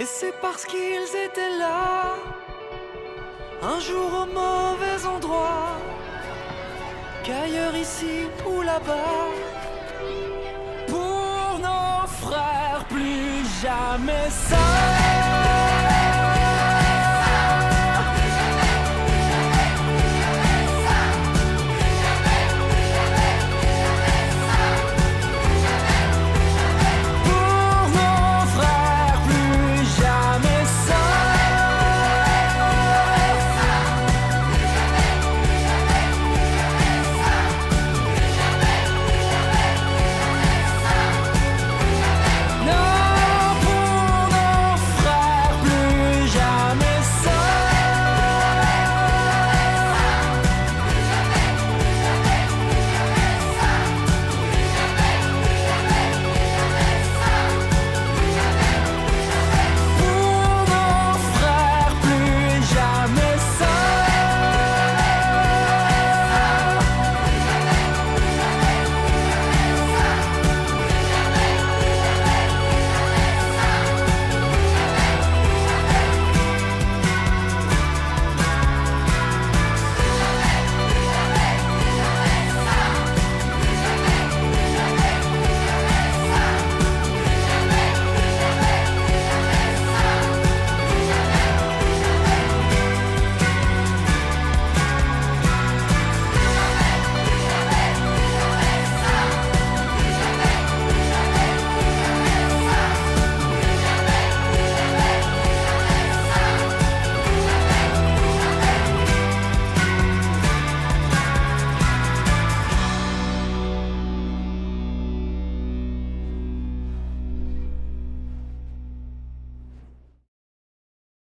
Et c'est parce qu'ils étaient là, un jour au mauvais endroit, qu'ailleurs ici ou là-bas, pour nos frères, plus jamais ça.